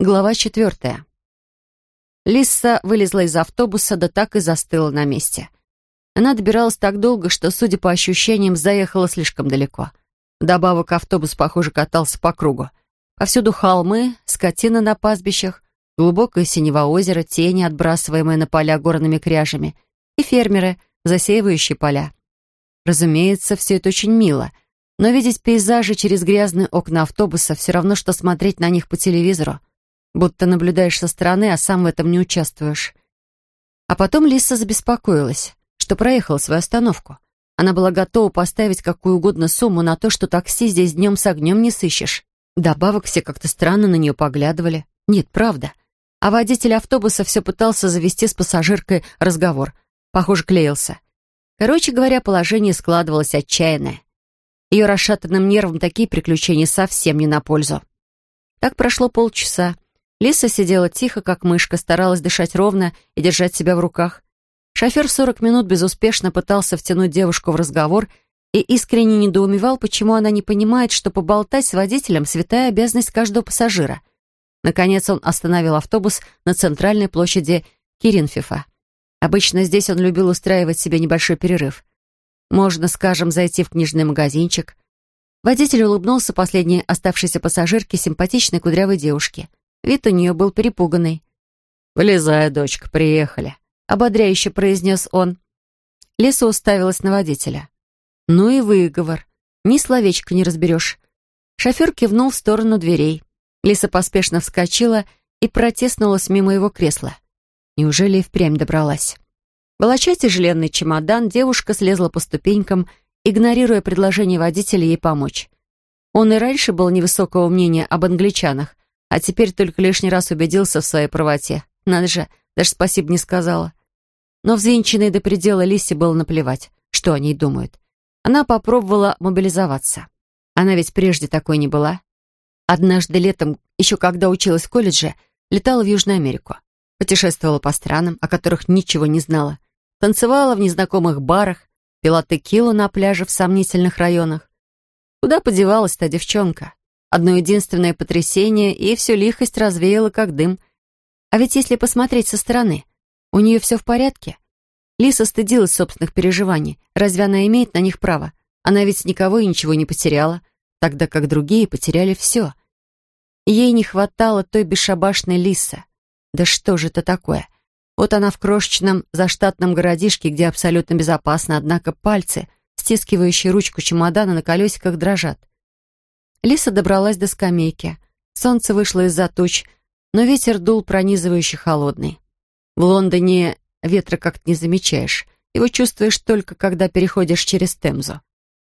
Глава четвертая. Лиса вылезла из автобуса, да так и застыла на месте. Она добиралась так долго, что, судя по ощущениям, заехала слишком далеко. Вдобавок автобус, похоже, катался по кругу. Повсюду холмы, скотина на пастбищах, глубокое синего озера, тени, отбрасываемые на поля горными кряжами, и фермеры, засеивающие поля. Разумеется, все это очень мило, но видеть пейзажи через грязные окна автобуса все равно, что смотреть на них по телевизору будто наблюдаешь со стороны, а сам в этом не участвуешь. А потом Лиса забеспокоилась, что проехала свою остановку. Она была готова поставить какую угодно сумму на то, что такси здесь днем с огнем не сыщешь. Добавок все как-то странно на нее поглядывали. Нет, правда. А водитель автобуса все пытался завести с пассажиркой разговор. Похоже, клеился. Короче говоря, положение складывалось отчаянное. Ее расшатанным нервам такие приключения совсем не на пользу. Так прошло полчаса. Лиса сидела тихо, как мышка, старалась дышать ровно и держать себя в руках. Шофер 40 минут безуспешно пытался втянуть девушку в разговор и искренне недоумевал, почему она не понимает, что поболтать с водителем — святая обязанность каждого пассажира. Наконец он остановил автобус на центральной площади Киринфифа. Обычно здесь он любил устраивать себе небольшой перерыв. Можно, скажем, зайти в книжный магазинчик. Водитель улыбнулся последней оставшейся пассажирке симпатичной кудрявой девушке — Вид у нее был перепуганный. «Вылезай, дочка, приехали», — ободряюще произнес он. Лиса уставилась на водителя. «Ну и выговор. Ни словечко не разберешь». Шофер кивнул в сторону дверей. Лиса поспешно вскочила и протеснулась мимо его кресла. Неужели и впрямь добралась? Волоча тяжеленный чемодан, девушка слезла по ступенькам, игнорируя предложение водителя ей помочь. Он и раньше был невысокого мнения об англичанах, а теперь только лишний раз убедился в своей правоте. Надо же, даже спасибо не сказала. Но взвинченной до предела Лисе было наплевать, что о ней думают. Она попробовала мобилизоваться. Она ведь прежде такой не была. Однажды летом, еще когда училась в колледже, летала в Южную Америку. Путешествовала по странам, о которых ничего не знала. Танцевала в незнакомых барах, пила текилу на пляже в сомнительных районах. Куда подевалась та девчонка? Одно единственное потрясение, и всю лихость развеяло, как дым. А ведь если посмотреть со стороны, у нее все в порядке. Лиса стыдилась собственных переживаний. Разве она имеет на них право? Она ведь никого и ничего не потеряла, тогда как другие потеряли все. Ей не хватало той бесшабашной Лисы. Да что же это такое? Вот она в крошечном заштатном городишке, где абсолютно безопасно, однако пальцы, стискивающие ручку чемодана на колесиках, дрожат. Лиса добралась до скамейки. Солнце вышло из-за туч, но ветер дул пронизывающий холодный. В Лондоне ветра как-то не замечаешь. Его чувствуешь только, когда переходишь через Темзу.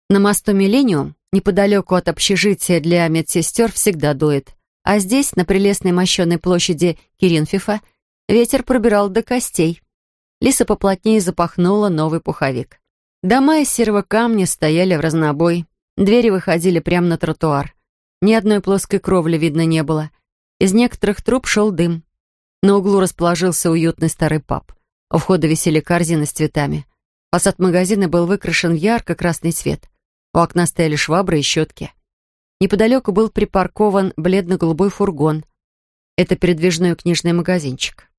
На мосту Миллениум, неподалеку от общежития для медсестер, всегда дует. А здесь, на прелестной мощенной площади Киринфифа, ветер пробирал до костей. Лиса поплотнее запахнула новый пуховик. Дома из серого камня стояли в разнобой. Двери выходили прямо на тротуар. Ни одной плоской кровли видно не было. Из некоторых труб шел дым. На углу расположился уютный старый паб. У входа висели корзины с цветами. Фасад магазина был выкрашен в ярко-красный цвет. У окна стояли швабры и щетки. Неподалеку был припаркован бледно-голубой фургон. Это передвижной книжный магазинчик.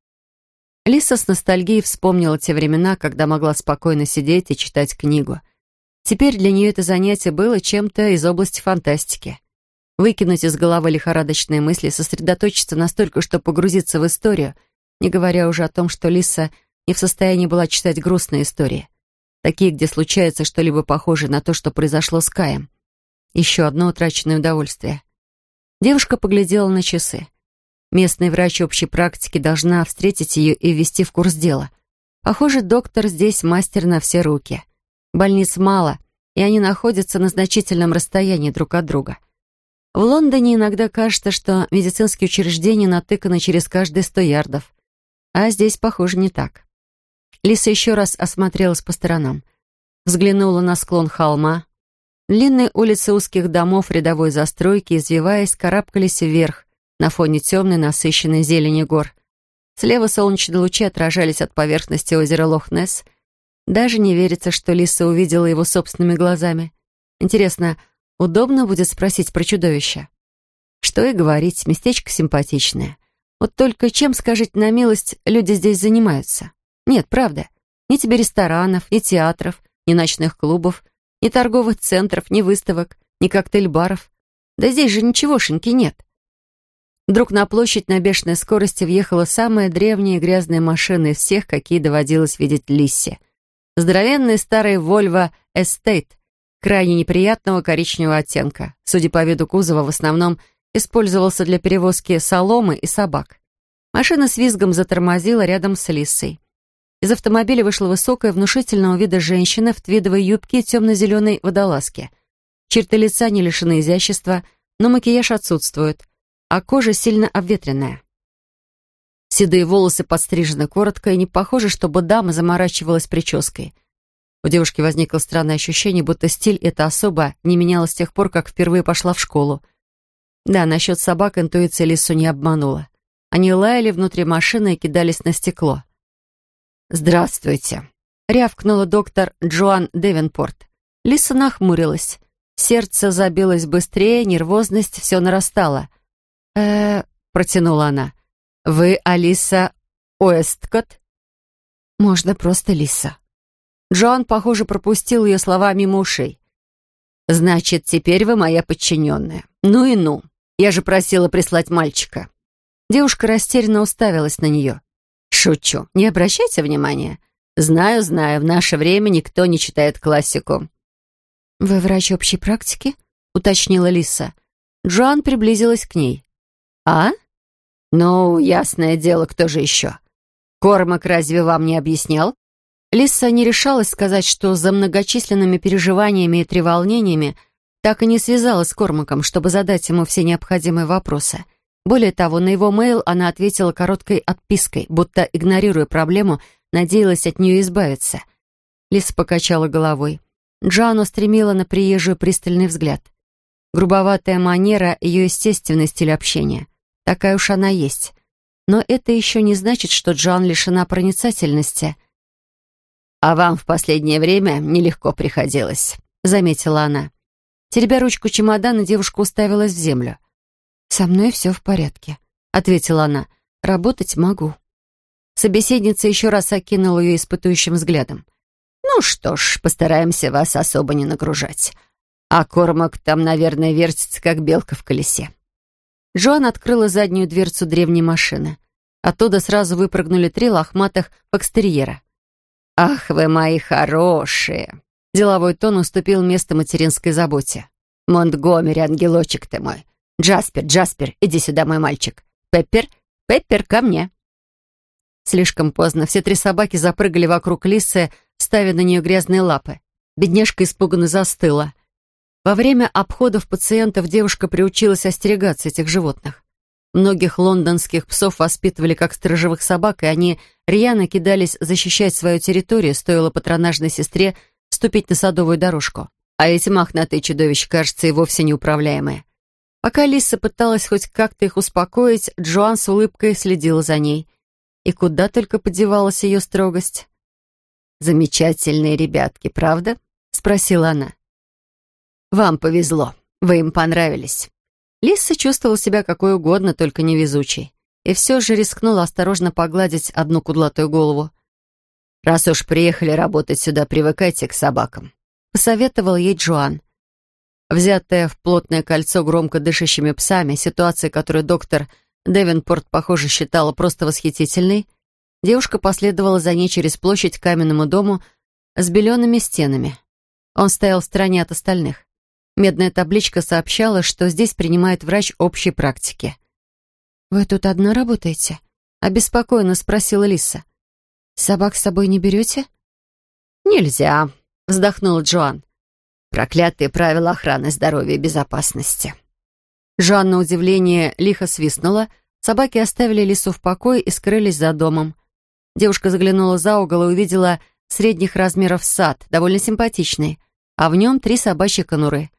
Лиса с ностальгией вспомнила те времена, когда могла спокойно сидеть и читать книгу. Теперь для нее это занятие было чем-то из области фантастики. Выкинуть из головы лихорадочные мысли, сосредоточиться настолько, чтобы погрузиться в историю, не говоря уже о том, что Лиса не в состоянии была читать грустные истории. Такие, где случается что-либо похожее на то, что произошло с Каем. Еще одно утраченное удовольствие. Девушка поглядела на часы. Местный врач общей практики должна встретить ее и ввести в курс дела. Похоже, доктор здесь мастер на все руки. Больниц мало, и они находятся на значительном расстоянии друг от друга. В Лондоне иногда кажется, что медицинские учреждения натыканы через каждые сто ярдов. А здесь, похоже, не так. Лиса еще раз осмотрелась по сторонам. Взглянула на склон холма. Длинные улицы узких домов рядовой застройки, извиваясь, карабкались вверх на фоне темной насыщенной зелени гор. Слева солнечные лучи отражались от поверхности озера Лох-Несс — даже не верится, что Лиса увидела его собственными глазами. Интересно, удобно будет спросить про чудовище? Что и говорить, местечко симпатичное. Вот только чем, скажите на милость, люди здесь занимаются? Нет, правда. Ни тебе ресторанов, ни театров, ни ночных клубов, ни торговых центров, ни выставок, ни коктейль-баров. Да здесь же ничегошеньки нет. Вдруг на площадь на бешеной скорости въехала самая древняя грязная машина из всех, какие доводилось видеть Лиссе. Здоровенный старый Volvo Estate, крайне неприятного коричневого оттенка. Судя по виду кузова, в основном использовался для перевозки соломы и собак. Машина с визгом затормозила рядом с Лиссой. Из автомобиля вышла высокая, внушительного вида женщина в твидовой юбке и темно-зеленой водолазке. Черты лица не лишены изящества, но макияж отсутствует, а кожа сильно обветренная. Седые волосы подстрижены коротко, и не похоже, чтобы дама заморачивалась прической. У девушки возникло странное ощущение, будто стиль эта особа не менялась с тех пор, как впервые пошла в школу. Да, насчет собак интуиция Лису не обманула. Они лаяли внутри машины и кидались на стекло. «Здравствуйте», — рявкнула доктор Джоан Девенпорт. Лиса нахмурилась. Сердце забилось быстрее, нервозность все нарастала. э протянула она. «Вы Алиса Уэсткот?» «Можно просто Лиса». Джоан, похоже, пропустил ее слова мимо ушей. «Значит, теперь вы моя подчиненная. Ну и ну. Я же просила прислать мальчика». Девушка растерянно уставилась на нее. Шучу, не обращайте внимания. Знаю, знаю, в наше время никто не читает классику. «Вы врач общей практики?» — уточнила Лиса. Джоан приблизилась к ней. «А? Ну, ясное дело, кто же еще? Кормак разве вам не объяснял?» Лиса не решалась сказать, что за многочисленными переживаниями и треволнениями так и не связалась с Кормаком, чтобы задать ему все необходимые вопросы — более того, на его мейл она ответила короткой отпиской, будто, игнорируя проблему, надеялась от нее избавиться. Лиса покачала головой. Джану стремила на приезжую пристальный взгляд. Грубоватая манера — ее естественный стиль общения. Такая уж она есть. Но это еще не значит, что Джан лишена проницательности. «А вам в последнее время нелегко приходилось», — заметила она. Теребя ручку чемодана, девушка уставилась в землю. «Со мной все в порядке», — ответила она. «Работать могу». Собеседница еще раз окинула ее испытующим взглядом. «Ну что ж, постараемся вас особо не нагружать. А Кормак там, наверное, вертится, как белка в колесе». Джоан открыла заднюю дверцу древней машины. Оттуда сразу выпрыгнули три лохматых фокстерьера. «Ах вы мои хорошие!» Деловой тон уступил место материнской заботе. «Монтгомери, ангелочек ты мой! «Джаспер, Джаспер, иди сюда, мой мальчик. Пеппер, Пеппер, ко мне». Слишком поздно. Все три собаки запрыгали вокруг Лисы, ставя на нее грязные лапы. Бедняжка испуганно застыла. Во время обходов пациентов девушка приучилась остерегаться этих животных. Многих лондонских псов воспитывали как сторожевых собак, и они рьяно кидались защищать свою территорию, стоило патронажной сестре ступить на садовую дорожку. А эти мохнатые чудовища, кажется, и вовсе неуправляемые. Пока Лиса пыталась хоть как-то их успокоить, Джоан с улыбкой следила за ней. И куда только подевалась ее строгость. «Замечательные ребятки, правда?» — спросила она. «Вам повезло. Вы им понравились». Лиса чувствовала себя какой угодно, только невезучей. И все же рискнула осторожно погладить одну кудлатую голову. «Раз уж приехали работать сюда, привыкайте к собакам», — посоветовал ей Джоан. Взятая в плотное кольцо громко дышащими псами, ситуация, которую доктор Девинпорт, похоже, считала просто восхитительной, девушка последовала за ней через площадь к каменному дому с белеными стенами. Он стоял в стороне от остальных. Медная табличка сообщала, что здесь принимает врач общей практики. «Вы тут одна работаете?» — обеспокоенно спросила Лиса. «Собак с собой не берете?» «Нельзя», — вздохнула Джоан. Проклятые правила охраны здоровья и безопасности. Жан, на удивление, лихо свистнула. Собаки оставили лису в покое и скрылись за домом. Девушка заглянула за угол и увидела средних размеров сад, довольно симпатичный, а в нем три собачьи конуры.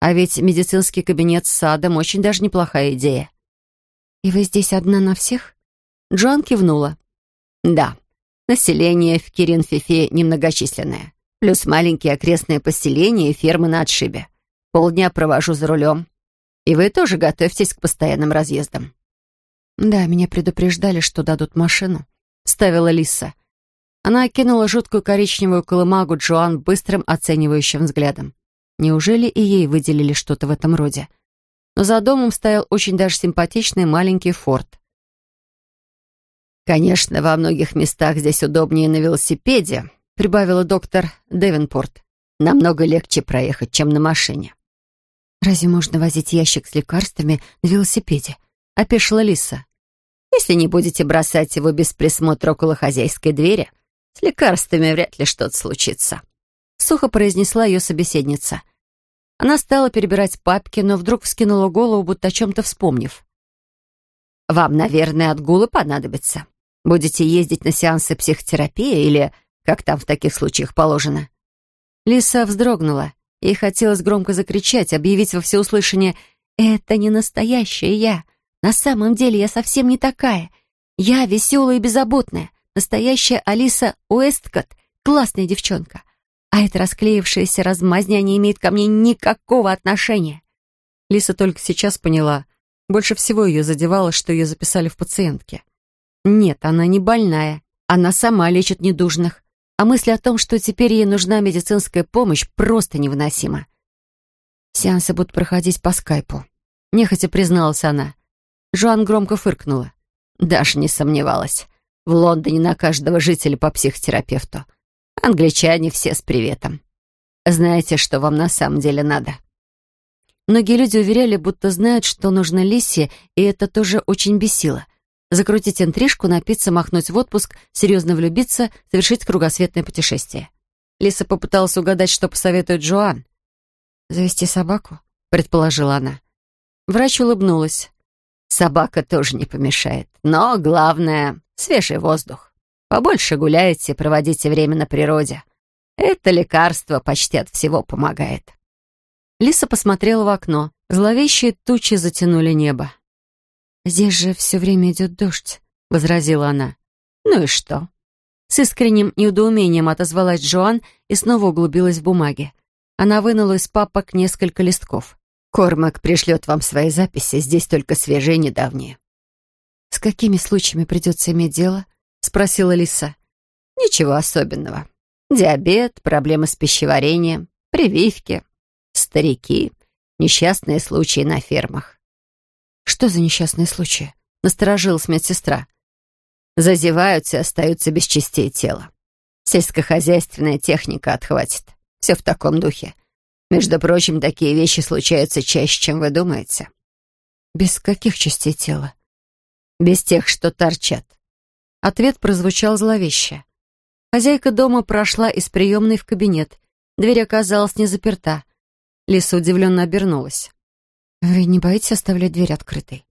А ведь медицинский кабинет с садом очень даже неплохая идея. «И вы здесь одна на всех?» Джоан кивнула. «Да, население в Кирин-Фифе немногочисленное плюс маленькие окрестные поселения и фермы на отшибе. Полдня провожу за рулем. И вы тоже готовьтесь к постоянным разъездам». «Да, меня предупреждали, что дадут машину», — ставила Лиса. Она окинула жуткую коричневую колымагу Джоан быстрым оценивающим взглядом. Неужели и ей выделили что-то в этом роде? Но за домом стоял очень даже симпатичный маленький форт. «Конечно, во многих местах здесь удобнее на велосипеде», прибавила доктор Девенпорт. «Намного легче проехать, чем на машине». «Разве можно возить ящик с лекарствами на велосипеде?» — опешила Лиса. «Если не будете бросать его без присмотра около хозяйской двери, с лекарствами вряд ли что-то случится», — сухо произнесла ее собеседница. Она стала перебирать папки, но вдруг вскинула голову, будто о чем-то вспомнив. «Вам, наверное, отгулы понадобятся. Будете ездить на сеансы психотерапии или как там в таких случаях положено?» Лиса вздрогнула. Ей хотелось громко закричать, объявить во всеуслышание «Это не настоящая я. На самом деле я совсем не такая. Я веселая и беззаботная. Настоящая Алиса Уэсткотт. Классная девчонка. А эта расклеившаяся размазня не имеет ко мне никакого отношения. Лиса только сейчас поняла. Больше всего ее задевало, что ее записали в пациентке. Нет, она не больная. Она сама лечит недужных. А мысль о том, что теперь ей нужна медицинская помощь, просто невыносима. Сеансы будут проходить по скайпу. Нехотя призналась она. Жуан громко фыркнула. Даша не сомневалась. В Лондоне на каждого жителя по психотерапевту. Англичане все с приветом. Знаете, что вам на самом деле надо?» Многие люди уверяли, будто знают, что нужно Лисе, и это тоже очень бесило. Закрутить интрижку, напиться, махнуть в отпуск, серьезно влюбиться, совершить кругосветное путешествие. Лиса попыталась угадать, что посоветует Джоан. «Завести собаку?» — предположила она. Врач улыбнулась. «Собака тоже не помешает, но главное — свежий воздух». Побольше гуляйте, проводите время на природе. Это лекарство почти от всего помогает». Лиса посмотрела в окно. Зловещие тучи затянули небо. «Здесь же все время идет дождь», — возразила она. «Ну и что?» С искренним неудоумением отозвалась Джоан и снова углубилась в бумаги. Она вынула из папок несколько листков. «Кормак пришлет вам свои записи, здесь только свежие недавние». «С какими случаями придется иметь дело?» — спросила Лиса. «Ничего особенного. Диабет, проблемы с пищеварением, прививки, старики, несчастные случаи на фермах». «Что за несчастные случаи?» — насторожилась медсестра. «Зазеваются и остаются без частей тела. Сельскохозяйственная техника отхватит. Все в таком духе. Между прочим, такие вещи случаются чаще, чем вы думаете». «Без каких частей тела?» «Без тех, что торчат. Ответ прозвучал зловеще. Хозяйка дома прошла из приемной в кабинет. Дверь оказалась не заперта. Лиса удивленно обернулась. «Вы не боитесь оставлять дверь открытой?»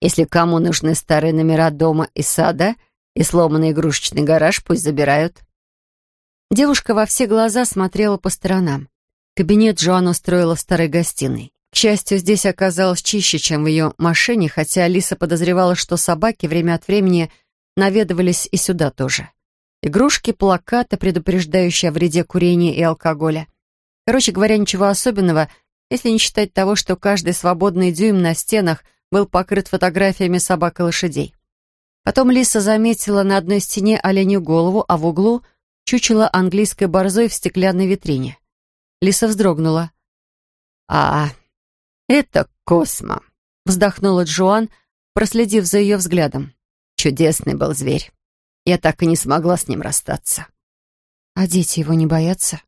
«Если кому нужны старые номера дома и сада и сломанный игрушечный гараж, пусть забирают». Девушка во все глаза смотрела по сторонам. Кабинет Джоан устроила в старой гостиной. К счастью, здесь оказалось чище, чем в ее машине, хотя Алиса подозревала, что собаки время от времени наведывались и сюда тоже. Игрушки, плакаты, предупреждающие о вреде курения и алкоголя. Короче говоря, ничего особенного, если не считать того, что каждый свободный дюйм на стенах был покрыт фотографиями собак и лошадей. Потом Лиса заметила на одной стене оленью голову, а в углу — чучело английской борзой в стеклянной витрине. Лиса вздрогнула. «А, это Космо», — вздохнула Джоан, проследив за ее взглядом. Чудесный был зверь. Я так и не смогла с ним расстаться. А дети его не боятся?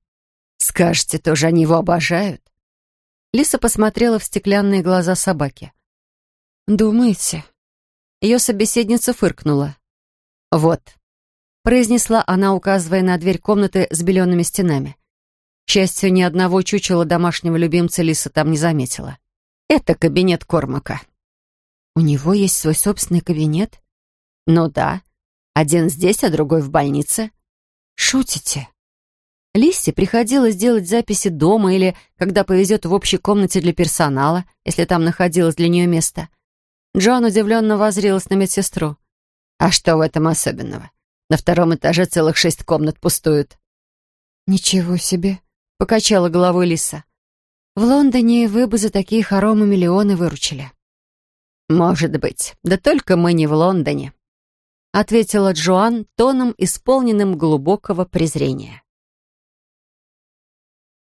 Скажете, тоже они его обожают? Лиса посмотрела в стеклянные глаза собаки. «Думаете?» Ее собеседница фыркнула. «Вот», — произнесла она, указывая на дверь комнаты с белеными стенами. К счастью, ни одного чучела домашнего любимца Лиса там не заметила. «Это кабинет Кормака». «У него есть свой собственный кабинет?» «Ну да. Один здесь, а другой в больнице». «Шутите?» Лиссе приходилось делать записи дома или когда повезет в общей комнате для персонала, если там находилось для нее место. Джоан удивленно возрилась на медсестру. «А что в этом особенного? На втором этаже целых шесть комнат пустуют». «Ничего себе!» — покачала головой Лиса. В Лондоне вы бы за такие хоромы миллионы выручили. Может быть, да только мы не в Лондоне, ответила Джоан тоном, исполненным глубокого презрения.